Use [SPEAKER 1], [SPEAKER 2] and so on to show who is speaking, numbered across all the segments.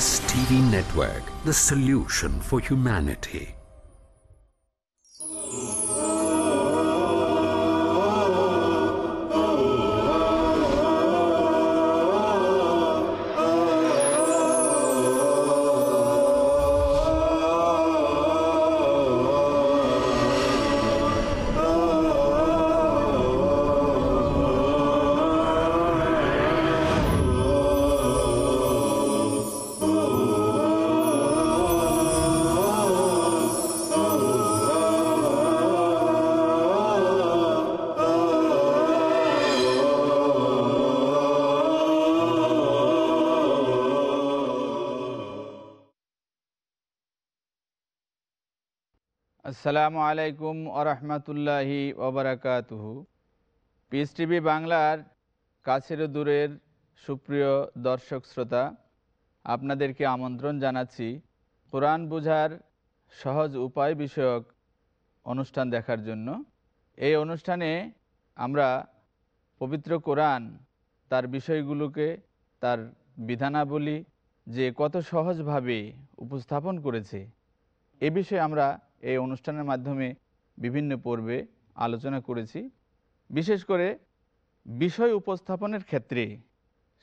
[SPEAKER 1] This TV Network, the solution for humanity.
[SPEAKER 2] আসসালামু আলাইকুম আরহামতুল্লাহি ওবরাকাতুহু। Piece TV বাংলার কাছের দূরের সুপ্রিয় দর্শক শ্রোতা, আপনাদেরকে আমন্ত্রণ জানাচ্ছি কোরআন বুঝার সহজ উপায় বিষয়ক অনুষ্ঠান দেখার জন্য। এই অনুষ্ঠানে আমরা পবিত্র কোরআন, তার বিষয়গুলোকে, তার বিধানাবলী যে কত সহজভাবে উপস্থাপন করেছে, এ বিষয়ে আমরা এই অনুষ্ঠানের মাধ্যমে বিভিন্ন পর্বে আলোচনা করেছি। বিশেষ করে বিষয় উপস্থাপনের ক্ষেত্রে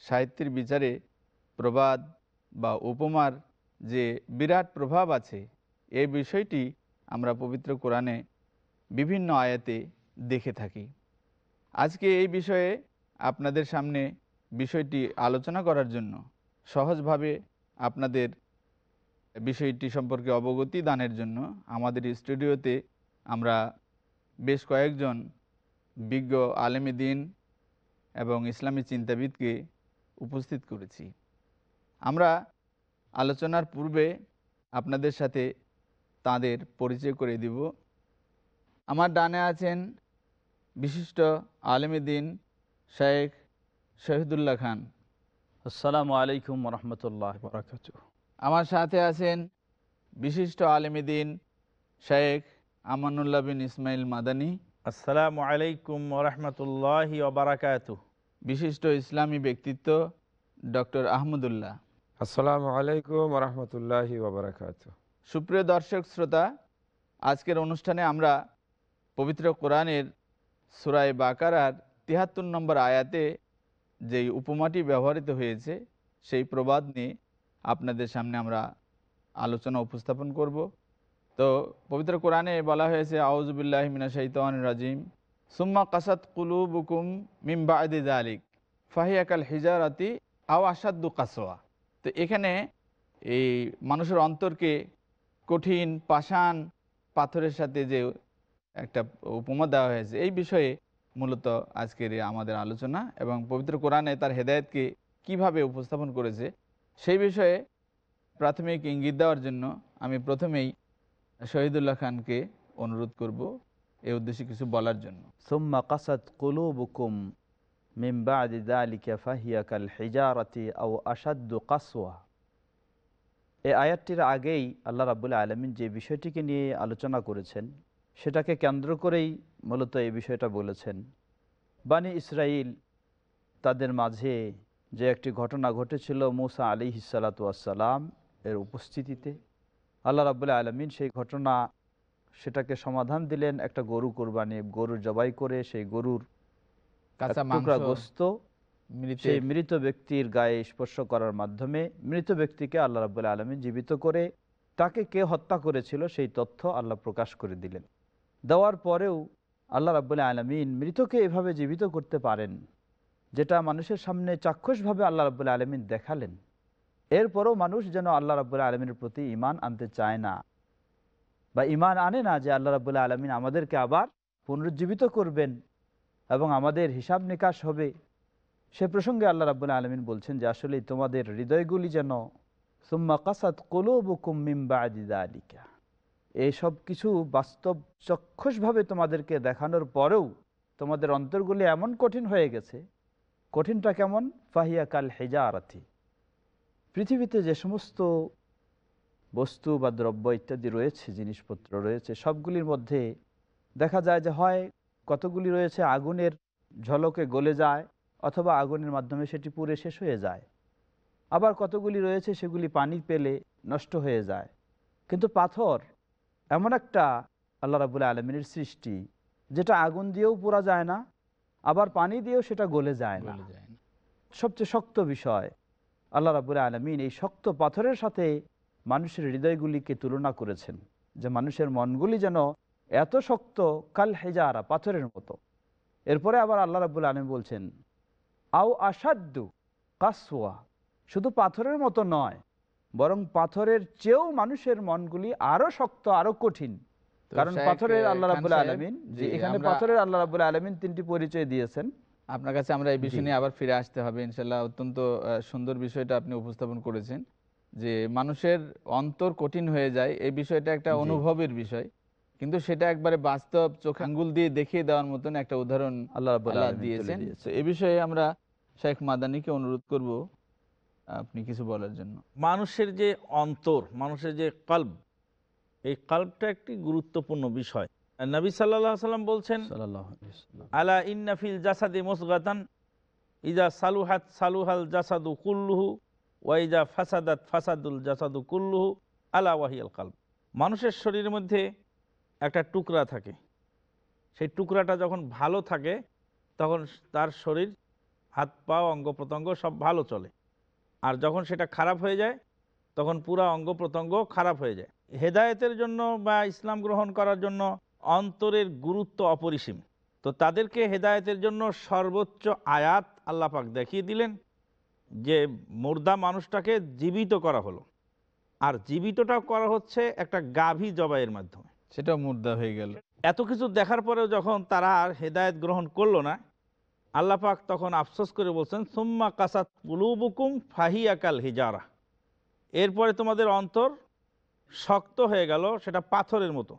[SPEAKER 2] সাহিত্যের বিচারে প্রবাদ বা উপমার যে বিরাট প্রভাব আছে এই বিষয়টি আমরা পবিত্র কোরআনে বিভিন্ন আয়াতে দেখে থাকি। আজকে এই বিষয়ে আপনাদের সামনে বিষয়টি আলোচনা করার জন্য সহজভাবে আপনাদের বিষয়টি সম্পর্কে অবগতি দানের জন্য আমাদের স্টুডিওতে আমরা বেশ কয়েকজন বিজ্ঞ আলেমী দিন এবং ইসলামী চিন্তাবিদকে উপস্থিত করেছি। আমরা আলোচনার পূর্বে আপনাদের সাথে তাদের পরিচয় করে দিব। আমার ডানে আছেন বিশিষ্ট আলেমী দিন শেখ শহীদুল্লাহ খান।
[SPEAKER 3] আসসালামু আলাইকুম রহমতুল্লাহ বরাকাত
[SPEAKER 2] আমার সাথে আছেন বিশিষ্ট আলেমিদিন শেখ আমানুল্লাহ বিন ইসমাইল মাদানী।
[SPEAKER 3] আসসালামু আলাইকুম রহমতুল্লাহ বারাকাত
[SPEAKER 2] বিশিষ্ট ইসলামী ব্যক্তিত্ব ডক্টর আহমদুল্লাহ।
[SPEAKER 4] আসসালামু আলাইকুম রহমতুল্লাহি ওবরাকাত
[SPEAKER 2] সুপ্রিয় দর্শক শ্রোতা আজকের অনুষ্ঠানে আমরা পবিত্র কোরআনের সুরায় বাকারার তিহাত্তর নম্বর আয়াতে যেই উপমাটি ব্যবহৃত হয়েছে সেই প্রবাদ নিয়ে আপনাদের সামনে আমরা আলোচনা উপস্থাপন করব। তো পবিত্র কোরআনে বলা হয়েছে আউজবিল্লাহ মিনা শৈতান রাজিম, সুম্মা কাসাত কুলু বুকুম মিম্বা আদি জালিক ফাহিয়াকাল হিজারাতি আও আসাদ্দু কাসোয়া তো এখানে এই মানুষের অন্তরকে কঠিন, পাষাণ পাথরের সাথে যে একটা উপমা দেওয়া হয়েছে, এই বিষয়ে মূলত আজকের আমাদের আলোচনা এবং পবিত্র কোরআনে তার হেদায়তকে কীভাবে উপস্থাপন করেছে সেই বিষয়ে প্রাথমিক ইঙ্গিত দেওয়ার জন্য আমি প্রথমেই শহীদুল্লাহ খানকে অনুরোধ করব এই উদ্দেশ্যে কিছু বলার জন্য।
[SPEAKER 3] সুম্মা কাসাত কুলুবুকুম এই আয়াতটির আগেই আল্লাহ রাবুল্লাহ আলমিন যে বিষয়টিকে নিয়ে আলোচনা করেছেন, সেটাকে কেন্দ্র করেই মূলত এই বিষয়টা বলেছেন। বানি ইসরাইল তাদের মাঝে যে একটি ঘটনা ঘটেছিল মুসা আলী হিসালাতাম এর উপস্থিতিতে। আল্লাহ রাবুল্লাহ আলমিন সেই ঘটনা সেটাকে সমাধান দিলেন একটা গরু কোরবানি গরু জবাই করে সেই গরুর টুকরা গোস্ত সেই মৃত ব্যক্তির গায়ে স্পর্শ করার মাধ্যমে মৃত ব্যক্তিকে আল্লাহ রাবুল্লাহ আলমিন জীবিত করে তাকে কে হত্যা করেছিল সেই তথ্য আল্লাহ প্রকাশ করে দিলেন। দেওয়ার পরেও আল্লাহ রাবুল্লাহ আলমিন মৃতকে এভাবে জীবিত করতে পারেন। যেটা মানুষের সামনে চাক্ষুষভাবে আল্লাহ রাবুল্লাহ আলমিন দেখালেন। এরপরও মানুষ যেন আল্লাহ রাবুল্লাহ আলমিনের প্রতি ইমান আনতে চায় না বা ইমান আনে না যে আল্লাহ রাবুল্লাহ আলমিন আমাদেরকে আবার পুনরুজ্জীবিত করবেন এবং আমাদের হিসাব নিকাশ হবে। সে প্রসঙ্গে আল্লাহ রাবুল্লাহ আলমিন বলছেন যে আসলে তোমাদের হৃদয়গুলি যেন সুম্মা কাসাদ কলোবুকুম মিম্বা আজিদা আলিকা এইসব কিছু বাস্তব চক্ষুষভাবে তোমাদেরকে দেখানোর পরেও তোমাদের অন্তরগুলি এমন কঠিন হয়ে গেছে কঠিনটা কেমন? ফাহিয়া কাল হেজা আরাথি পৃথিবীতে যে সমস্ত বস্তু বা দ্রব্য ইত্যাদি রয়েছে, জিনিসপত্র রয়েছে, সবগুলির মধ্যে দেখা যায় যে হয় কতগুলি রয়েছে, আগুনের ঝলকে গলে যায় অথবা আগুনের মাধ্যমে সেটি পুড়ে শেষ হয়ে যায়। আবার কতগুলি রয়েছে, সেগুলি পানি পেলে নষ্ট হয়ে যায়। কিন্তু পাথর এমন একটা আল্লাহ রাবুল আলমিনের সৃষ্টি, যেটা আগুন দিয়েও পোড়া যায় না আবার পানি দিয়েও সেটা গলে যায় না। সবচেয়ে শক্ত বিষয় আল্লাহ রাবুল আলমিন এই শক্ত পাথরের সাথে মানুষের হৃদয়গুলিকে তুলনা করেছেন যে মানুষের মনগুলি যেন এত শক্ত কাল হেজারা পাথরের মতো। এরপরে আবার আল্লাহ রাবুল আলম বলছেন আও আসাদ্দু কাসওয়া শুধু পাথরের মতো নয় বরং পাথরের চেয়েও মানুষের মনগুলি আরও শক্ত আরও কঠিন। কারণ পাথরের আল্লাহ রাবুল আলমিন যে
[SPEAKER 2] জি,
[SPEAKER 3] এখানে পাথরের আল্লাহ রাবুল আলমিন তিনটি পরিচয় দিয়েছেন।
[SPEAKER 2] আপনার কাছে আমরা এই বিষয় নিয়ে আবার ফিরে আসতে হবে ইনশাল্লাহ অত্যন্ত সুন্দর বিষয়টা আপনি উপস্থাপন করেছেন যে মানুষের অন্তর কঠিন হয়ে যায় এই বিষয়টা একটা অনুভবের বিষয় কিন্তু সেটা একবারে বাস্তব চোখ আঙ্গুল দিয়ে দেখিয়ে দেওয়ার মতন একটা উদাহরণ
[SPEAKER 3] আল্লাহ
[SPEAKER 2] দিয়েছেন। এ বিষয়ে আমরা শেখ মাদানিকে অনুরোধ করব আপনি কিছু বলার জন্য।
[SPEAKER 5] মানুষের যে অন্তর মানুষের যে কল্ব এই কাল্পটা একটি গুরুত্বপূর্ণ বিষয়। নবী সাল্লাহ সাল্লাম বলছেন আলা ইন্নাফিল জাসাদি মুসগাতান ইজা সালুহাত সালুহাল জাসাদু কুল্লুহু ওয়াইজা ফাসাদাত ফাসাদুল জাসাদু কুল্লুহু আলা ওয়াহিয়াল কালব। মানুষের শরীরের মধ্যে একটা টুকরা থাকে। সেই টুকরাটা যখন ভালো থাকে তখন তার শরীর হাত পা অঙ্গ প্রত্যঙ্গ সব ভালো চলে। আর যখন সেটা খারাপ হয়ে যায় তখন পুরা অঙ্গ প্রত্যঙ্গ খারাপ হয়ে যায়। হেদায়েতের জন্য বা ইসলাম গ্রহণ করার জন্য অন্তরের গুরুত্ব অপরিসীম। তো তাদেরকে হেদায়েতের জন্য সর্বোচ্চ আয়াত আল্লাহ পাক দেখিয়ে দিলেন যে মুর্দা মানুষটাকে জীবিত করা হলো। আর জীবিতটা করা হচ্ছে একটা গাভী জবাইয়ের মাধ্যমে।
[SPEAKER 2] সেটাও মুর্দা হয়ে গেল।
[SPEAKER 5] এত কিছু দেখার পরেও যখন তারা আর হেদায়েত গ্রহণ করল না আল্লাহ পাক তখন আফসোস করে বলছেন সুম্মা কাসাত কুলুবুকুম ফাহিয়াকাল হিজারা। এরপরে তোমাদের অন্তর শক্ত হয়ে গেল, সেটা পাথরের মতো।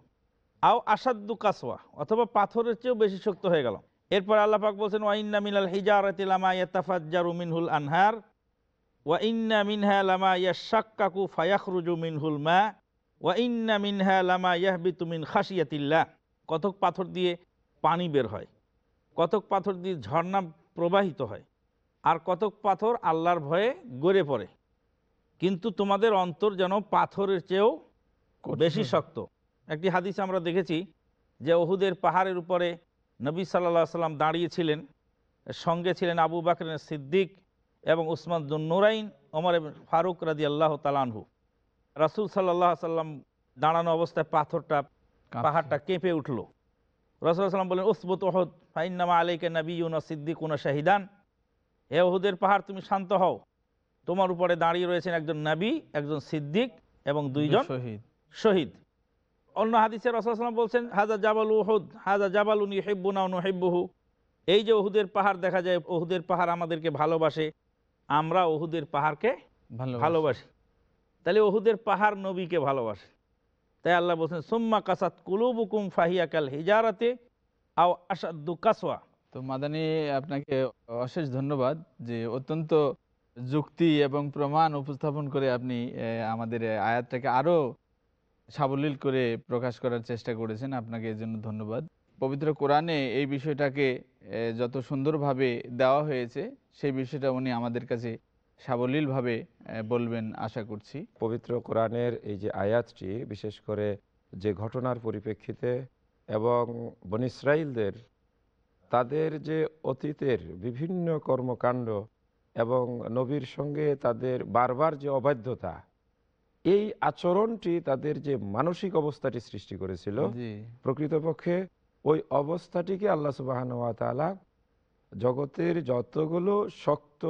[SPEAKER 5] আও আসাদ্দু কাসওয়া, অথবা পাথরের চেয়েও বেশি শক্ত হয়ে গেল। এরপর আল্লাহ পাক বলছেন ওয়াইন্না মিনাল হিজারাতি লামা ইয়াতাফাজ্জারু মিনহুল আনহার, ওয়া ইন্না মিনহা লামা ইয়াশাক্কাকু ফায়াখরুজু মিনহুল মা, ওয়া ইন্না মিনহা লামা ইয়াহবিতু মিন খাশিয়াতিল্লাহ। কতক পাথর দিয়ে পানি বের হয়, কতক পাথর দিয়ে ঝর্ণা প্রবাহিত হয়, আর কতক পাথর আল্লাহর ভয়ে গড়ে পড়ে। কিন্তু তোমাদের অন্তর যেন পাথরের চেয়েও বেশি শক্ত। একটি হাদিস আমরা দেখেছি যে ওহুদের পাহাড়ের উপরে নবী সাল্লাহ সাল্লাম দাঁড়িয়েছিলেন সঙ্গে ছিলেন আবু বাকরের সিদ্দিক এবং উসমান নুরাইন ওমর ফারুক রাজি আল্লাহ তালানহু রাসুল সাল্লাহ সাল্লাম দাঁড়ানো অবস্থায় পাথরটা। পাহাড়টা কেঁপে উঠল। রসুল্লাহ সাল্লাম বলেন উসবুত ওহদ ফাইন্নামা আলাইকে নবী ইউনা সিদ্দিক উনা শাহিদান। হে ওহুদের পাহাড় তুমি শান্ত হও। তোমার উপরে দাঁড়িয়ে রয়েছেন একজন নবী একজন সিদ্দিক এবং দুইজন
[SPEAKER 2] শহীদ।
[SPEAKER 5] শহীদ। অন্য হাদিসের রসুলাম বলছেন হাজা জাবাল উহুদ হাজা জাবাল উনি হেব্বুনা হেব্বুহু এই যে ওহুদের পাহাড় দেখা যায় ওহুদের পাহাড় আমাদেরকে ভালোবাসে আমরা ওহুদের পাহাড়কে ভালোবাসি। তাহলে ওহুদের পাহাড় নবীকে ভালোবাসে। তাই আল্লাহ বলছেন সুম্মা কাসাত কুলুবুকুম ফাহিয়াকাল হিজারাতে আও আসাদু কাসওয়া।
[SPEAKER 2] তো মাদানি আপনাকে অশেষ ধন্যবাদ যে অত্যন্ত যুক্তি এবং প্রমাণ উপস্থাপন করে আপনি আমাদের আয়াতটাকে আরও সাবলীল করে প্রকাশ করার চেষ্টা করেছেন। আপনাকে এর জন্য ধন্যবাদ। পবিত্র কোরআনে এই বিষয়টাকে যত সুন্দরভাবে দেওয়া হয়েছে, সেই বিষয়টা উনি আমাদের কাছে সাবলীলভাবে বলবেন আশা করছি।
[SPEAKER 4] পবিত্র কোরআনের এই যে আয়াতটি, বিশেষ করে যে ঘটনার পরিপ্রেক্ষিতে এবং বন ইসরায়েলদের তাদের যে অতীতের বিভিন্ন কর্মকাণ্ড এবং নবীর সঙ্গে তাদের বারবার যে অবাধ্যতা এই আচরণটি তাদের যে মানসিক অবস্থাটি সৃষ্টি করেছিল প্রকৃতপক্ষে ওই অবস্থাটিকে আল্লাহ সুবাহান তালা জগতের যতগুলো শক্ত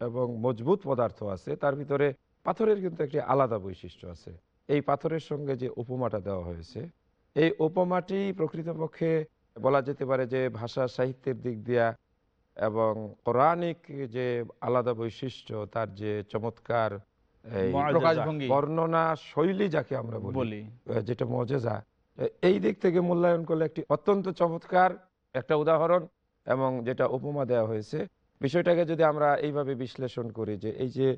[SPEAKER 4] এবং মজবুত পদার্থ আছে তার ভিতরে পাথরের কিন্তু একটি আলাদা বৈশিষ্ট্য আছে। এই পাথরের সঙ্গে যে উপমাটা দেওয়া হয়েছে এই উপমাটি প্রকৃতপক্ষে বলা যেতে পারে যে ভাষা সাহিত্যের দিক দিয়া এবং পৌরাণিক যে আলাদা বৈশিষ্ট্য তার যে চমৎকার এই বর্ণনা শৈলী যাকে আমরা বলি যেটা মজেজা এই দিক থেকে মূল্যায়ন করলে একটি অত্যন্ত চমৎকার একটা উদাহরণ এবং যেটা উপমা দেওয়া হয়েছে। বিষয়টাকে যদি আমরা এইভাবে বিশ্লেষণ করি যে এই যে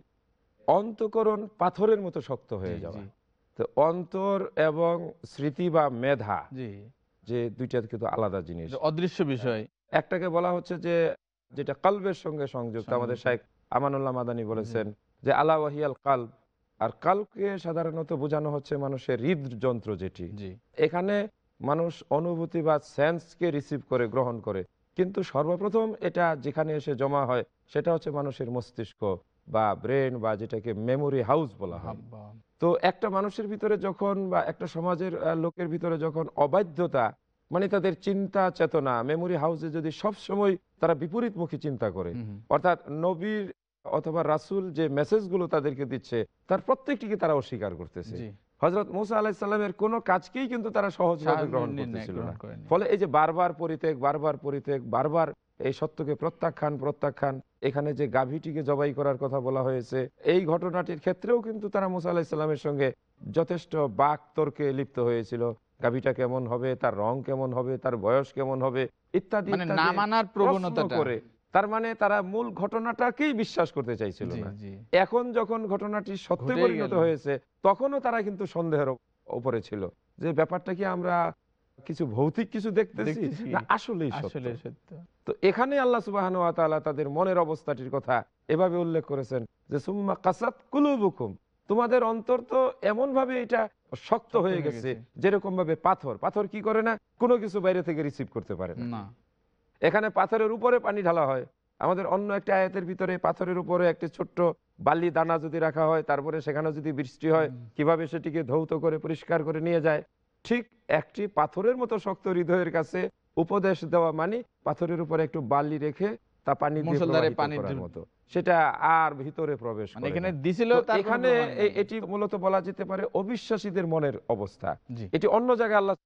[SPEAKER 4] অন্তকরণ পাথরের মতো শক্ত হয়ে যাওয়া তো অন্তর এবং স্মৃতি বা মেধা যে দুইটা কিন্তু আলাদা জিনিস।
[SPEAKER 2] অদৃশ্য বিষয়।
[SPEAKER 4] একটাকে বলা হচ্ছে যে যেটা কালবের সঙ্গে সংযুক্ত আমাদের। শাহেখ আমানুল্লাহ মাদানী বলেছেন যে আলা ওয়াহিয়াল কালব আর কালকে সাধারণত বোঝানো হচ্ছে মানুষের হৃদযন্ত্র যেটি।
[SPEAKER 2] জি।
[SPEAKER 4] এখানে মানুষ অনুভূতি বা সেন্সকে রিসিভ করে গ্রহণ করে। কিন্তু সর্বপ্রথম এটা যেখানে এসে জমা হয় সেটা হচ্ছে মানুষের মস্তিষ্ক বা ব্রেন বা যেটাকে মেমোরি হাউস বলা হয়। তো একটা মানুষের ভিতরে যখন বা একটা সমাজের লোকের ভিতরে যখন অবাধ্যতা মানে তাদের চিন্তা চেতনা মেমোরি হাউসে যদি সব সময় তারা বিপরীতমুখী চিন্তা করে। অর্থাৎ নবীর অথবা রাসূল যে মেসেজগুলো তাদেরকে দিচ্ছে তার প্রত্যেকটিকে তারা অস্বীকার করতেছে। হজরত মুসা আলাহিসাল্লামের কোনো কাজকেই কিন্তু তারা সহজভাবে গ্রহণ করতেছিল না। ফলে এই যে বারবার পরিত্যাগ বারবার পরিত্যাগ বারবার এই সত্যকে প্রত্যাখ্যান প্রত্যাখ্যান এখানে যে গাভীটিকে জবাই করার কথা বলা হয়েছে এই ঘটনাটির ক্ষেত্রেও কিন্তু তারা মুসা আলাহিসাল্লামের সঙ্গে যথেষ্ট বাক তর্কে লিপ্ত হয়েছিল। গাভীটা কেমন হবে তার রং কেমন হবে তার বয়স কেমন হবে ইত্যাদি
[SPEAKER 2] মানে
[SPEAKER 4] ইত্যাদি
[SPEAKER 2] না মানার
[SPEAKER 4] প্রশ্ন
[SPEAKER 2] প্রবণতাটা।
[SPEAKER 4] করে। তার মানে তারা মূল ঘটনাটাকেই বিশ্বাস করতে চাইছিল না। এখন যখন ঘটনাটি সত্যে পরিণত হয়েছে তখনও তারা কিন্তু সন্দেহের উপরে ছিল যে ব্যাপারটা কি আমরা কিছু ভৌতিক কিছু দেখতেছি। না আসলেই সত্য। তো এখানে আল্লাহ সুবাহান তাদের মনের অবস্থাটির কথা এভাবে উল্লেখ করেছেন যে সুম্মা কাসাত কুলুবুকুম। তোমাদের অন্তর তো এমন ভাবে এটা শক্ত হয়ে গেছে। যেরকম ভাবে পাথর। পাথর কি করে না? কোনো কিছু বাইরে থেকে রিসিভ করতে পারে না। এখানে পাথরের উপরে পানি ঢালা হয়। আমাদের অন্য একটা আয়াতের ভিতরে পাথরের উপরে একটি ছোট্ট বালি দানা যদি রাখা হয় তারপরে সেখানে যদি বৃষ্টি হয় কীভাবে সেটিকে ধৌত করে পরিষ্কার করে নিয়ে যায়? ঠিক একটি পাথরের মতো শক্ত হৃদয়ের কাছে উপদেশ দেওয়া মানে পাথরের উপরে একটু বালি রেখে তা পানি মতো। সেটা আর ভিতরে প্রবেশ
[SPEAKER 2] মানে এখানে দিছিল
[SPEAKER 4] এটি মূলত বলা যেতে পারে অবিশ্বাসীদের মনের অবস্থা। এটি অন্য জায়গায় আল্লাহ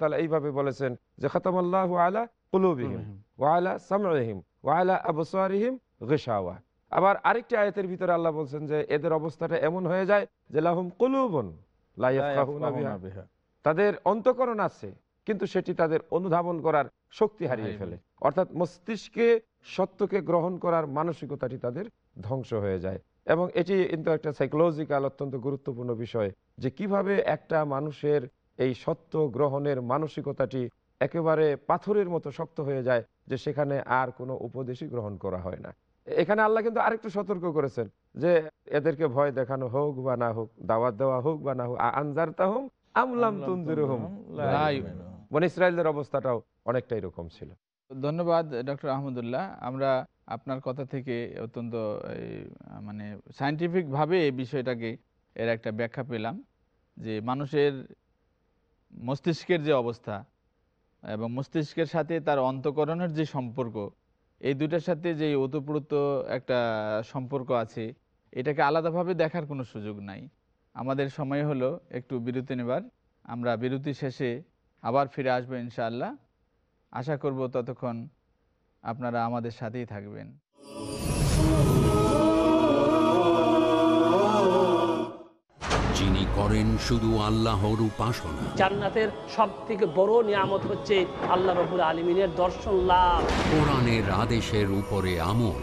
[SPEAKER 4] তাআলা এইভাবে বলেছেন যে খাতামাল্লাহু আলা কুলুবিহিম ওয়া আলা সামঈহিম ওয়া আলা আবসারিহিম গিশাওয়া। আবার আরেকটি আয়াতের ভিতরে আল্লাহ বলছেন যে এদের অবস্থাটা এমন হয়ে যায় যে লাহুম কুলুবুন তাদের অন্তকরণ আছে কিন্তু সেটি তাদের অনুধাবন করার শক্তি হারিয়ে ফেলে। অর্থাৎ মস্তিষ্কে সত্যকে গ্রহণ করার মানসিকতাটি তাদের ধ্বংস হয়ে যায়। এবং এটি কিন্তু একটা সাইকোলজিক্যাল অত্যন্ত গুরুত্বপূর্ণ বিষয় যে কীভাবে একটা মানুষের এই সত্য গ্রহণের মানসিকতাটি একেবারে পাথরের মতো শক্ত হয়ে যায় যে সেখানে আর কোনো উপদেশই গ্রহণ করা হয় না। এখানে আল্লাহ কিন্তু আরেকটু সতর্ক করেছেন যে এদেরকে ভয় দেখানো হোক বা না হোক দাওয়াত দেওয়া হোক বা না হোক আনজার তাহম আমলাম তুনজিরহুম। বন ইসরায়েলদের অবস্থাটাও অনেকটাই এরকম ছিল।
[SPEAKER 2] ধন্যবাদ, ডক্টর আহমদুল্লাহ। আমরা আপনার কথা থেকে অত্যন্ত মানে সায়েন্টিফিকভাবে এই বিষয়টাকে এর একটা ব্যাখ্যা পেলাম যে মানুষের মস্তিষ্কের যে অবস্থা এবং মস্তিষ্কের সাথে তার অন্তকরণের যে সম্পর্ক, এই দুটার সাথে যে ওতপ্রোত একটা সম্পর্ক আছে, এটাকে আলাদাভাবে দেখার কোনো সুযোগ নাই। আমাদের সময় হলো, একটু বিরতি নেবার। আমরা বিরতি শেষে আবার ফিরে আসব ইনশাআল্লাহ। আশা করব ততক্ষণ আপনারা আমাদের সাথেই থাকবেন।
[SPEAKER 1] যিনি করেন শুধু আল্লাহর উপাসনা।
[SPEAKER 6] জান্নাতের সব থেকে বড় নিয়ামত হচ্ছে আল্লাহ রবুল আলমিনের দর্শন লাভ।
[SPEAKER 1] কোরআনের আদেশের উপরে আমল।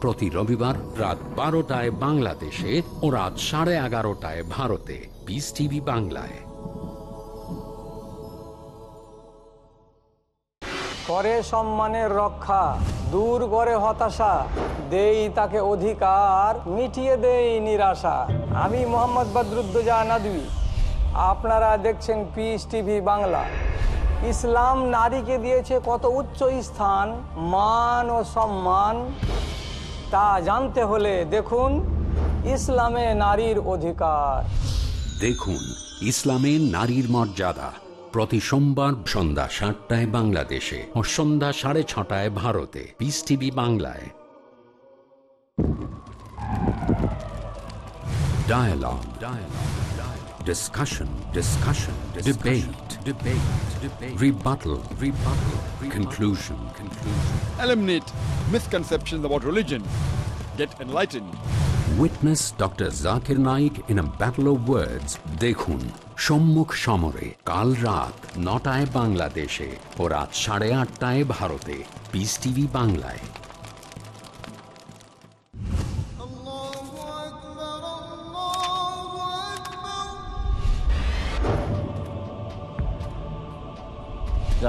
[SPEAKER 1] প্রতি রবিবার রাত বারোটায় বাংলাদেশে ও রাত সাড়ে এগারোটায় ভারতে। পিস টিভি বাংলায়।
[SPEAKER 7] করে সম্মানের রক্ষা, দূর করে হতাশা, দেই তাকে অধিকার, মিটিয়ে দেই নিরাশা। আমি মোহাম্মদ বদরুদ্দোজা নাদবি। আপনারা দেখছেন পিস টিভি বাংলা। ইসলাম নারীকে দিয়েছে কত উচ্চ স্থান, মান ও সম্মান। তা জানতে হলে দেখুন ইসলামে নারীর অধিকার
[SPEAKER 1] দেখুন ইসলামে নারীর মর্যাদা প্রতি সোমবার সন্ধ্যা সাতটায় বাংলাদেশে ও সন্ধ্যা সাড়ে ছটায় ভারতে পিস টিভি বাংলায় Dialogue. Dialogue. Dialogue. Discussion. Discussion. Debate. Debate. Debate. Rebuttal. Rebuttal. Conclusion. Conclusion.
[SPEAKER 8] Eliminate misconceptions about religion. Get enlightened.
[SPEAKER 1] Witness Dr. Zakir Naik in a battle of words. দেখুন সম্মুখ সমরে কাল রাত নটায় বাংলাদেশে ও রাত সাড়ে আটটায় ভারতে পিস টিভি বাংলায়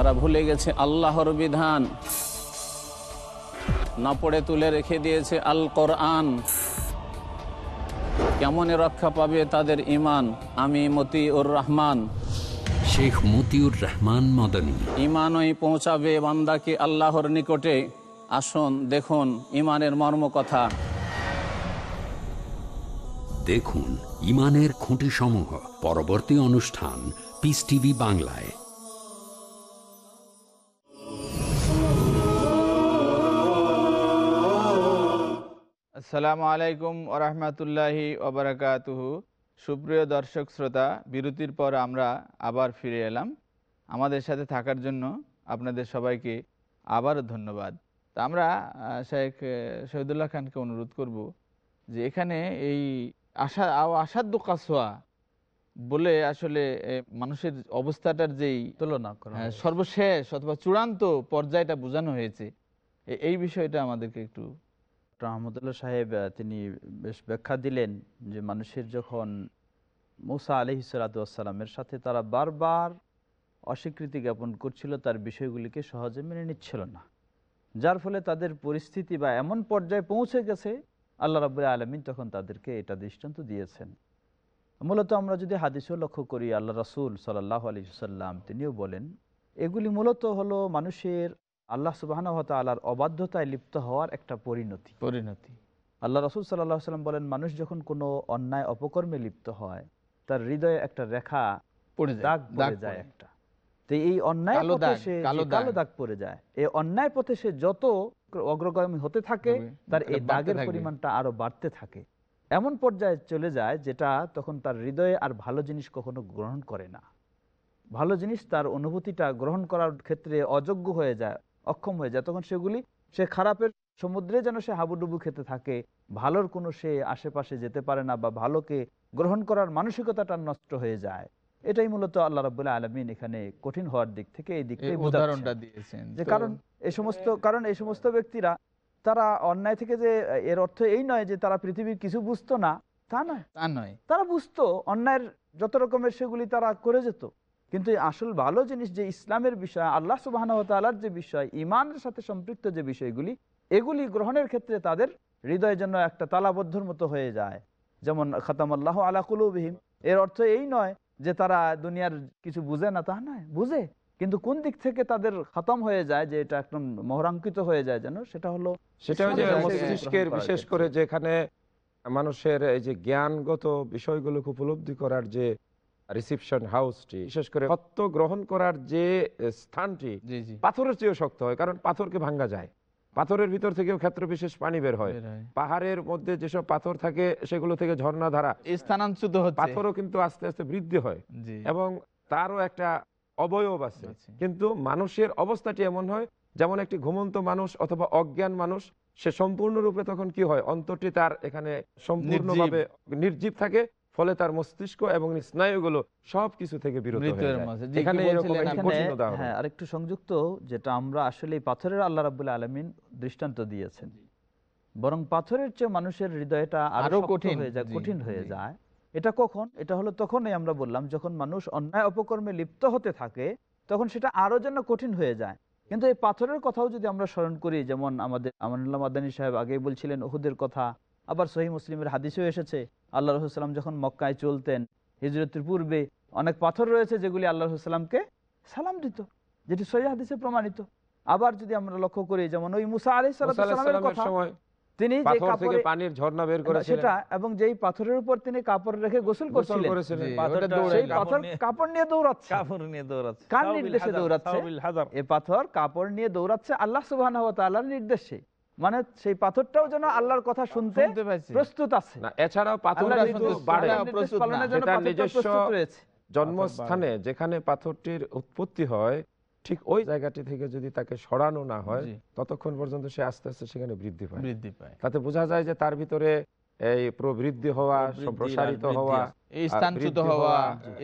[SPEAKER 8] যারা ভুলে গেছে আল্লাহর বিধান। না পড়ে তুলে রেখে দিয়েছে আল কোরআন। কেমনে রক্ষা পাবে তাদের ইমান আমি মতিউর রহমান।
[SPEAKER 1] শেখ মতিউর রহমান মদনী।
[SPEAKER 8] ইমানই পৌঁছাবে বান্দাকে আল্লাহর নিকটে। আসুন দেখুন ইমানের মর্ম কথা
[SPEAKER 1] দেখুন ইমানের খুঁটি সমূহ পরবর্তী অনুষ্ঠান পিস টিভি বাংলায়।
[SPEAKER 2] আসসালামু আলাইকুম ওরহমতুল্লাহি ওবরাকাতুহু। সুপ্রিয় দর্শক শ্রোতা বিরতির পর আমরা আবার ফিরে এলাম। আমাদের সাথে থাকার জন্য আপনাদের সবাইকে আবারও ধন্যবাদ। তা আমরা শেখ শহীদুল্লাহ খানকে অনুরোধ করব যে এখানে এই আশা আসাধ্য কাসোয়া বলে আসলে মানুষের অবস্থাটার যেই
[SPEAKER 3] তুলনা করা
[SPEAKER 2] হ্যাঁ, সর্বশেষ অথবা চূড়ান্ত পর্যায়টা বোঝানো হয়েছে। এই বিষয়টা আমাদেরকে একটু
[SPEAKER 3] ডক্টর আহমদুল্লাহ সাহেব তিনি বেশ ব্যাখ্যা দিলেন যে মানুষের যখন মুসা আলহি সালাতামের সাথে তারা বারবার অস্বীকৃতি জ্ঞাপন করছিল, তার বিষয়গুলিকে সহজে মেনে নিচ্ছিল না। যার ফলে তাদের পরিস্থিতি বা এমন পর্যায়ে পৌঁছে গেছে, আল্লাহ রাবুল্লাহ আলমিন তখন তাদেরকে এটা দৃষ্টান্ত দিয়েছেন। মূলত আমরা যদি হাদিসও লক্ষ্য করি, আল্লাহ রাসুল সাল্লাহ আলী সাল্লাম তিনিও বলেন, এগুলি মূলত হলো মানুষের আল্লাহ সুবাহ আল্লাহর অবাধ্যতায় লিপ্ত হওয়ার একটা পরিণতি।
[SPEAKER 2] পরিণতি।
[SPEAKER 3] আল্লাহ রসুল সাল্লাহ সাল্লাম বলেন মানুষ যখন কোনো অন্যায় অপকর্মে লিপ্ত হয় তার হৃদয়ে একটা রেখা
[SPEAKER 2] পড়ে যায়,
[SPEAKER 3] দাগ
[SPEAKER 2] দাগ
[SPEAKER 3] পড়ে। যায় একটা। তো এই অন্যায় পথে সে
[SPEAKER 2] কালো। দাগ।
[SPEAKER 3] পড়ে যায়। এই অন্যায় পথে সে যত অগ্রগামী হতে থাকে তার এই দাগের পরিমাণটা আরও বাড়তে থাকে। এমন পর্যায়ে চলে যায় যেটা তখন তার হৃদয়ে আর ভালো জিনিস কখনো গ্রহণ করে না। ভালো জিনিস তার অনুভূতিটা গ্রহণ করার ক্ষেত্রে অযোগ্য হয়ে যায়। অক্ষম হয়ে যায়। তখন সেগুলি সে খারাপের সমুদ্রে যেন সে হাবুডুবু খেতে থাকে। ভালোর কোনো সে আশেপাশে যেতে পারে না বা ভালোকে গ্রহণ করার মানসিকতাটা নষ্ট হয়ে যায়। এটাই মূলত আল্লাহ রাবুল্লাহ আলমিন এখানে কঠিন হওয়ার দিক থেকে এই
[SPEAKER 2] এই
[SPEAKER 3] দিকটাই
[SPEAKER 2] উদাহরণটা দিয়েছেন।
[SPEAKER 3] যে কারণ এই সমস্ত কারণ এই সমস্ত ব্যক্তিরা তারা অন্যায় থেকে যে এর অর্থ এই নয় যে তারা পৃথিবীর কিছু বুঝতো না তা নয়।
[SPEAKER 2] তা নয়।
[SPEAKER 3] তারা বুঝতো অন্যায়ের যত রকমের সেগুলি তারা করে যেত। কিন্তু আসল ভালো জিনিস যে ইসলামের বিষয় আল্লাহ সুবাহর যে বিষয় ইমানের সাথে সম্পৃক্ত যে বিষয়গুলি এগুলি গ্রহণের ক্ষেত্রে তাদের হৃদয় যেন একটা তালাবদ্ধর মতো হয়ে যায়। যেমন খাতাম আল্লাহ আলাকুলবিহীম এর অর্থ এই নয় যে তারা দুনিয়ার কিছু বুঝে না তা নয় বুঝে। কিন্তু কোন দিক থেকে তাদের খতম হয়ে যায় যে এটা একদম মহরাঙ্কিত হয়ে যায় যেন সেটা হলো
[SPEAKER 4] সেটা মস্তিষ্কের বিশেষ করে যেখানে মানুষের এই যে জ্ঞানগত বিষয়গুলোকে উপলব্ধি করার যে রিসিপশন হাউসটি বিশেষ করে সত্য গ্রহণ করার যে স্থানটি পাথরের চেয়েও শক্ত হয় কারণ পাথরকে ভাঙ্গা যায়। পাথরের ভিতর থেকেও ক্ষেত্র বিশেষ পানি বের হয়। পাহাড়ের মধ্যে যেসব পাথর থাকে সেগুলো থেকে ঝর্ণা ধারা
[SPEAKER 2] স্থানান্তরিত হচ্ছে।
[SPEAKER 4] পাথরও কিন্তু আস্তে আস্তে বৃদ্ধি হয় এবং তারও একটা অবয়ব আছে।
[SPEAKER 2] আছে।
[SPEAKER 4] কিন্তু মানুষের অবস্থাটি এমন হয় যেমন একটি ঘুমন্ত মানুষ অথবা অজ্ঞান মানুষ সে সম্পূর্ণরূপে তখন কি হয়? অন্তরটি তার এখানে সম্পূর্ণভাবে নির্জীব থাকে ফলে তার মস্তিষ্ক এবং স্নায়ুগুলো সবকিছু থেকে বিরত হয়ে
[SPEAKER 3] আরেকটু সংযুক্ত যেটা আমরা আসলে পাথরের আল্লাহ রাবুল্লাহ আলমিন দৃষ্টান্ত দিয়েছেন। বরং পাথরের চেয়ে মানুষের হৃদয়টা আরও
[SPEAKER 2] কঠিন,
[SPEAKER 3] হয়ে যায় কঠিন হয়ে যায়। এটা কখন? এটা হলো তখনই আমরা বললাম যখন মানুষ অন্যায় অপকর্মে লিপ্ত হতে থাকে তখন সেটা আরও যেন কঠিন হয়ে যায়। কিন্তু এই পাথরের কথাও যদি আমরা স্মরণ করি যেমন আমাদের আমানুল্লাহ মাদানী সাহেব আগেই বলছিলেন ওহুদের কথা আবার সহি মুসলিমের হাদিসেও এসেছে আল্লাহ রহুসাল্লাম যখন মক্কায় চলতেন হিজরতের পূর্বে অনেক পাথর রয়েছে যেগুলি আল্লাহ রহুসাল্লামকে সালাম দিত যেটি সহি হাদিসে প্রমাণিত। আবার যদি আমরা লক্ষ্য করি যেমন ওই মুসা আলি কথা তিনি যে কাপড়ে
[SPEAKER 4] পানির ঝর্ণা বের করেছিলেন।
[SPEAKER 3] সেটা এবং যেই পাথরের উপর তিনি কাপড় রেখে গোসল করছিলেন। সেই
[SPEAKER 5] কাপড়
[SPEAKER 3] পাথর
[SPEAKER 5] নিয়ে-
[SPEAKER 3] কাপড় নিয়ে দৌড়াচ্ছে।
[SPEAKER 5] কাপড় নিয়ে দৌড়াচ্ছে।
[SPEAKER 3] কার নির্দেশে দৌড়াচ্ছে?
[SPEAKER 5] সাউবিল হাজার।
[SPEAKER 3] এ পাথর কাপড় নিয়ে দৌড়াচ্ছে আল্লাহ সুবাহ নির্দেশে। মানে সেই পাথরটাও যেন আল্লাহর কথা শুনতে প্রস্তুত আছে।
[SPEAKER 4] না এছাড়াও কিন্তু বাড়ে
[SPEAKER 3] পাথরটা
[SPEAKER 4] নিজস্ব জন্মস্থানে যেখানে পাথরটির উৎপত্তি হয় ঠিক ওই জায়গাটি থেকে যদি তাকে সরানো না হয় ততক্ষণ পর্যন্ত সে আস্তে আস্তে সেখানে বৃদ্ধি পায়।
[SPEAKER 2] বৃদ্ধি পায়।
[SPEAKER 4] তাতে বোঝা যায় যে তার ভিতরে এই প্রবৃদ্ধি হওয়া সম্প্রসারিত হওয়া
[SPEAKER 2] এই স্থানচ্যুত হওয়া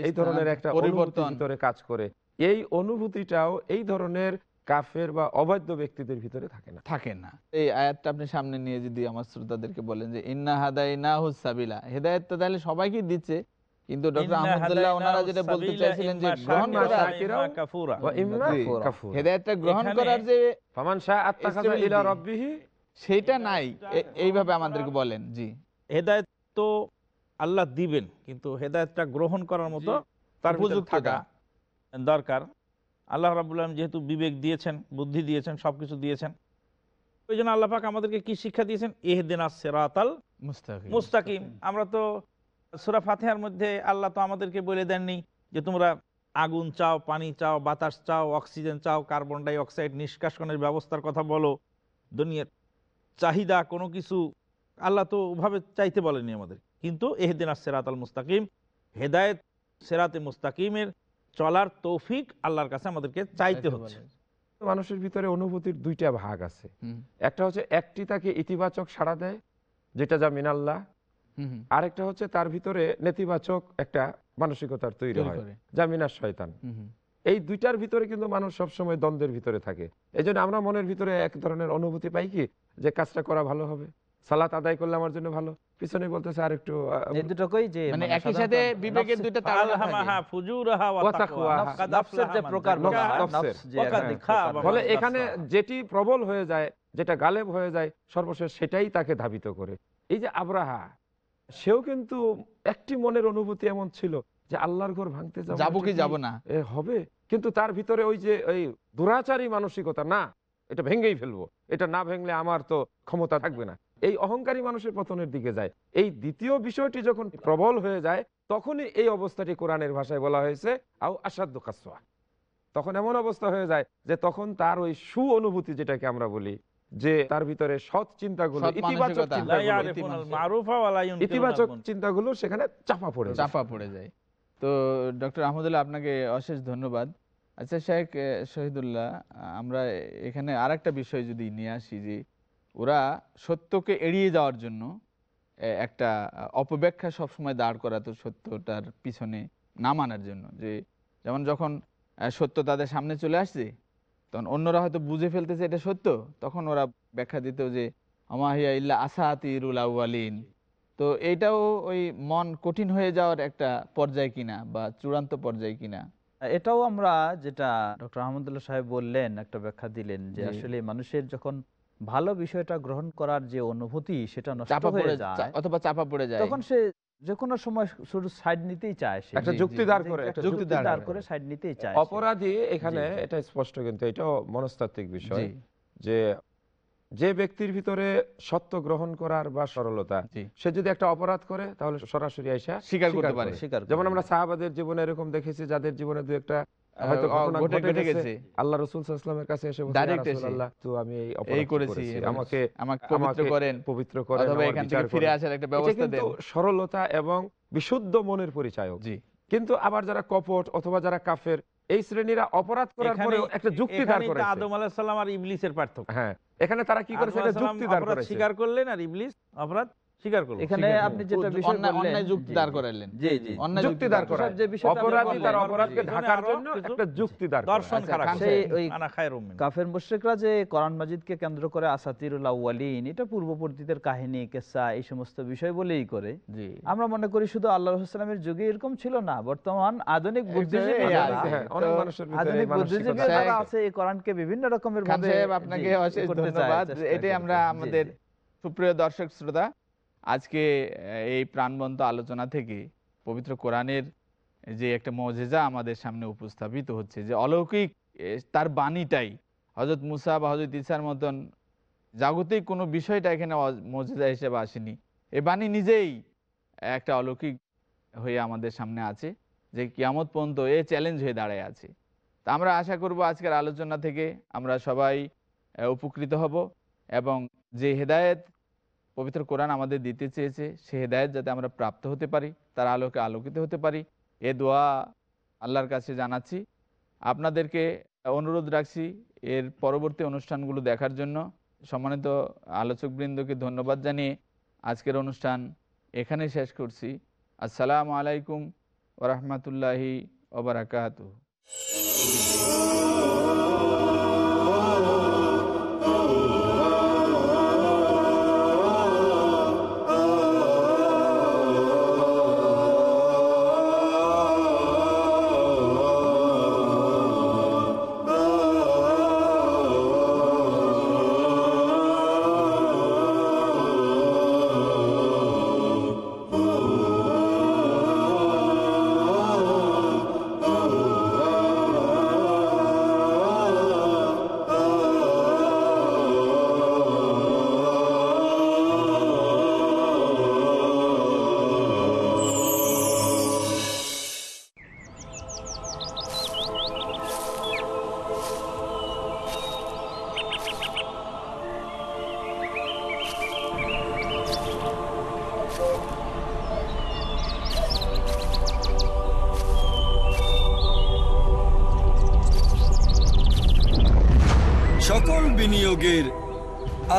[SPEAKER 4] এই ধরনের একটা পরিবর্তন
[SPEAKER 2] পরিবর্তন।
[SPEAKER 4] ভিতরে কাজ করে। এই অনুভূতিটাও এই ধরনের কাফের বা অবাধ্য ব্যক্তিদের ভিতরে থাকে না।
[SPEAKER 2] থাকে না। এই আয়াতটা আপনি সামনে নিয়ে যদি আমার শ্রোতাদেরকে বলেন যে ইন্না হাদাই না হুসাবিলা হেদায়ত তো তাহলে সবাইকে দিচ্ছে। কিন্তু ডক্টর আহমদুল্লাহ ওনারা যেটা বলতে চাইছিলেন যে গ্রহণ করা। হেদায়তটা গ্রহণ করার যে
[SPEAKER 4] ফামান শাহ। ইলা রাব্বিহি।
[SPEAKER 2] সেইটা নাই। এইভাবে আমাদেরকে বলেন জি।
[SPEAKER 5] হেদায়ত তো আল্লাহ দিবেন কিন্তু হেদায়তটা গ্রহণ করার মতো তার ভিতরে
[SPEAKER 2] উপযুক্ততা।
[SPEAKER 5] থাকা দরকার। আল্লাহ রাবুল আলম যেহেতু বিবেক দিয়েছেন বুদ্ধি দিয়েছেন সবকিছু দিয়েছেন ওই জন্য আল্লাহ পাক আমাদেরকে কি শিক্ষা দিয়েছেন? এহদিনা সেরাতাল
[SPEAKER 2] মুস্তাকিম।
[SPEAKER 5] মুস্তাকিম। আমরা তো সুরা ফাতেহার মধ্যে আল্লাহ তো আমাদেরকে বলে দেননি যে তোমরা আগুন চাও পানি চাও বাতাস চাও অক্সিজেন চাও কার্বন ডাই অক্সাইড নিষ্কাশনের ব্যবস্থার কথা বলো। দুনিয়ার চাহিদা কোনো কিছু আল্লাহ তো ওভাবে চাইতে বলেনি আমাদের। কিন্তু এহদিন সেরাত আল মুস্তাকিম হেদায়েত সেরাতে মুস্তাকিমের চলার তৌফিক আল্লাহর কাছে আমাদেরকে চাইতে হচ্ছে।
[SPEAKER 4] মানুষের ভিতরে অনুভূতির দুইটা ভাগ আছে। একটা হচ্ছে একটি তাকে ইতিবাচক সাড়া দেয় যেটা যা মিনাল্লাহ। আরেকটা হচ্ছে তার ভিতরে নেতিবাচক একটা মানসিকতার তৈরি হয় যা মিনার শয়তান। এই দুইটার ভিতরে কিন্তু মানুষ সবসময় দ্বন্দ্বের ভিতরে থাকে। এই জন্য আমরা মনের ভিতরে এক ধরনের অনুভূতি পাই কি যে কাজটা করা ভালো হবে সালাত আদায় করলে আমার জন্য ভালো। পিছনে বলতেছে আর একটু
[SPEAKER 3] এই দুটোকেই যে
[SPEAKER 2] মানে
[SPEAKER 3] মানে
[SPEAKER 2] একই সাথে বিবেকের দুইটা থাকে।
[SPEAKER 5] আলহামাহা ফুজুরাহা ওয়া
[SPEAKER 4] ওয়া
[SPEAKER 5] তাকওয়াহা।
[SPEAKER 4] তাকওয়াহা।
[SPEAKER 3] নফসের যে প্রকার
[SPEAKER 5] যাক্কাহা।
[SPEAKER 3] নফস, হ্যাঁ।
[SPEAKER 5] মান
[SPEAKER 4] ফলে এখানে যেটি প্রবল হয়ে যায় যেটা গালেব হয়ে যায় সর্বশেষ সেটাই তাকে ধাবিত করে এই যে আব্রাহা সেও কিন্তু একটি মনের অনুভূতি এমন ছিল যে আল্লাহর ঘর ভাঙতে যাব
[SPEAKER 2] যাব কি যাব না
[SPEAKER 4] এ হবে কিন্তু তার ভিতরে ওই যে ওই দুরাচারী মানসিকতা না এটা ভেঙেই ফেলব এটা না ভেঙলে আমার তো ক্ষমতা থাকবে না এই অহংকারী মানুষের পতনের দিকে যায়। এই দ্বিতীয় বিষয়টি যখন প্রবল হয়ে যায় তখনই এই অবস্থাটি কোরআনের ভাষায় বলা হয়েছে আও আসাধ্য কাসোয়া তখন এমন অবস্থা হয়ে যায় যে তখন তার ওই সু অনুভূতি যেটাকে আমরা বলি যে তার ভিতরে সৎ চিন্তাগুলো ইতিবাচক চিন্তাগুলো ইতিবাচক সেখানে চাপা পড়ে
[SPEAKER 2] চাপা পড়ে যায়। তো ডক্টর আহমদুল্লাহ আপনাকে অশেষ ধন্যবাদ। আচ্ছা শেখ শহীদুল্লাহ আমরা এখানে আর একটা বিষয় যদি নিয়ে আসি যে ওরা সত্যকে এড়িয়ে যাওয়ার জন্য একটা অপব্যাখ্যা সবসময় দাঁড় করাতো সত্যটার পিছনে না মানার জন্য। যে যেমন যখন সত্য তাদের সামনে চলে আসছে তখন অন্যরা হয়তো বুঝে ফেলতেছে এটা সত্য তখন ওরা ব্যাখ্যা দিত যে আমাহিয়া ইল্লা আসাতিরুল আউয়ালিন। তো এইটাও ওই মন কঠিন হয়ে যাওয়ার একটা পর্যায় কিনা বা চূড়ান্ত পর্যায় কিনা।
[SPEAKER 3] এটাও আমরা যেটা ডক্টর আহমদুল্লাহ সাহেব বললেন একটা ব্যাখ্যা দিলেন যে আসলে মানুষের যখন ভালো বিষয়টা গ্রহণ করার যে অনুভূতি সেটা নষ্ট হয়ে যায়
[SPEAKER 2] অথবা চাপা পড়ে যায়।
[SPEAKER 3] তখন সে যে কোনো সময় শুধু সাইড নিতেই চায় সে।
[SPEAKER 4] একটা যুক্তি দাঁড় করে
[SPEAKER 3] একটা
[SPEAKER 2] যুক্তি দাঁড় করে।
[SPEAKER 3] সাইড নিতেই চায়।
[SPEAKER 4] অপরাধী এখানে। এটা স্পষ্ট কিন্তু এটাও মনস্তাত্ত্বিক বিষয় যে যে ব্যক্তির ভিতরে সত্য গ্রহণ করার বা সরলতা সে যদি একটা অপরাধ করে তাহলে সরাসরি আইসা
[SPEAKER 2] স্বীকার করতে পারে
[SPEAKER 4] যেমন আমরা সাহাবাদের জীবনে এরকম দেখেছি যাদের জীবনে দু একটা হয়তো
[SPEAKER 2] আহ,
[SPEAKER 4] ঘটনা
[SPEAKER 2] ঘটে-
[SPEAKER 4] ঘটে
[SPEAKER 2] ঘটে
[SPEAKER 4] গেছে।
[SPEAKER 2] গেছে
[SPEAKER 4] আল্লাহ রসুল সাল্লামের কাছে এসে বলছে,
[SPEAKER 2] Direct
[SPEAKER 4] "ইয়া
[SPEAKER 2] এসে,
[SPEAKER 4] রাসূলুল্লাহ, তো আমি এই
[SPEAKER 2] এই
[SPEAKER 4] অপরাধ
[SPEAKER 2] করেছি।
[SPEAKER 4] করেছি আমাকে
[SPEAKER 2] আমাকে পবিত্র করেন।
[SPEAKER 4] পবিত্র করেন
[SPEAKER 2] অথবা
[SPEAKER 4] আমার
[SPEAKER 2] এখান থেকে ফিরে আসার একটা ব্যবস্থা দেন।
[SPEAKER 4] সরলতা এবং বিশুদ্ধ মনের পরিচায়ক।
[SPEAKER 2] জি।
[SPEAKER 4] কিন্তু আবার যারা কপট অথবা যারা কাফের এই শ্রেণীরা অপরাধ করার পরেও একটা যুক্তি দাঁড়
[SPEAKER 5] এখানেই
[SPEAKER 4] করেছে।
[SPEAKER 5] আদম আলাইহিস সালাম আর ইবলিসের পার্থক্য।
[SPEAKER 4] হ্যাঁ এখানে তারা কি করেছে? একটা যুক্তি দাঁড়
[SPEAKER 5] অপরাধ
[SPEAKER 4] করেছে।
[SPEAKER 5] স্বীকার করলেন আর ইবলিস অপরাধ স্বীকার করল
[SPEAKER 3] এখানে আপনি যেটা বিষয় বললেন
[SPEAKER 2] যুক্তি দাঁড় করালেন
[SPEAKER 3] জি জি।
[SPEAKER 4] যুক্তি দাঁড় করায়
[SPEAKER 3] যে বিষয়টা
[SPEAKER 4] অপরাধী তার অপরাধকে ঢাকার জন্য একটা যুক্তি দাঁড়
[SPEAKER 5] দর্শন
[SPEAKER 2] আচ্ছা,
[SPEAKER 5] খারাপ।
[SPEAKER 3] সেই ওই
[SPEAKER 5] আনা খায়রুম।
[SPEAKER 3] কাফের মুশ্রিকরা যে কোরআন মাজিদকে কেন্দ্র করে আসাতিরুল আউয়ালিন এটা পূর্ববর্তীদের কাহিনী কেসা এই সমস্ত বিষয় বলেই করে।
[SPEAKER 2] জি।
[SPEAKER 3] আমরা মনে করি শুধু আল্লাহ হাসলামের যুগে এরকম ছিল না বর্তমান আধুনিক বুদ্ধিজীবী
[SPEAKER 4] হ্যাঁ, অনেক মানুষের এই
[SPEAKER 3] আধুনিক বুদ্ধিজীবী আছে এই কোরআনকে বিভিন্ন রকমের ভাবে
[SPEAKER 2] আপনাকে
[SPEAKER 3] জি,
[SPEAKER 2] অশেষ ধন্যবাদ। এটাই আমরা আমাদের। সুপ্রিয় দর্শক শ্রোতা। আজকে এই প্রাণবন্ত আলোচনা থেকে পবিত্র কোরআনের যে একটা মজেজা আমাদের সামনে উপস্থাপিত হচ্ছে যে অলৌকিক তার বাণীটাই হজরত মুসা বা হজরত ইসার মতন জাগতিক কোনো বিষয়টা এখানে মজেজা হিসেবে আসেনি। এ বাণী নিজেই একটা অলৌকিক হয়ে আমাদের সামনে আছে যে কিয়ামত পর্যন্ত এ চ্যালেঞ্জ হয়ে দাঁড়ায় আছে। তা আমরা আশা করব আজকের আলোচনা থেকে আমরা সবাই উপকৃত হব এবং যে হেদায়েত পবিত্র কোরআন আমাদের দিতে চেয়েছে, সে হেদায়েত যাতে আমরা প্রাপ্ত হতে পারি, তার আলোকে আলোকিত হতে পারি। এ দোয়া আল্লাহর কাছে জানাচ্ছি। আপনাদেরকে অনুরোধ রাখছি এর পরবর্তী অনুষ্ঠানগুলো দেখার জন্য। সম্মানিত আলোচকবৃন্দকে ধন্যবাদ জানিয়ে আজকের অনুষ্ঠান এখানে শেষ করছি। আসসালামু আলাইকুম ওরহমতুল্লাহি ওবরাকাতু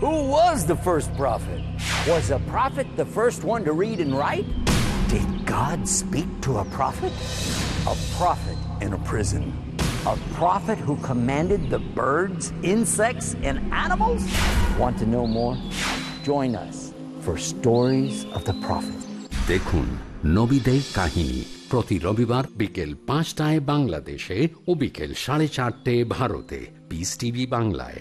[SPEAKER 9] Who was the first prophet? Was a prophet the first one to read and write? Did God speak to a prophet? A prophet in a prison. A prophet who commanded the birds, insects, and animals? Want to know more? Join us for Stories of the Prophet.
[SPEAKER 1] দেখুন নবীদের কাহিনী প্রতি রবিবার বিকেল পাঁচটায় বাংলাদেশে ও বিকেল সাড়ে চারটে ভারতে পিস টিভি বাংলায়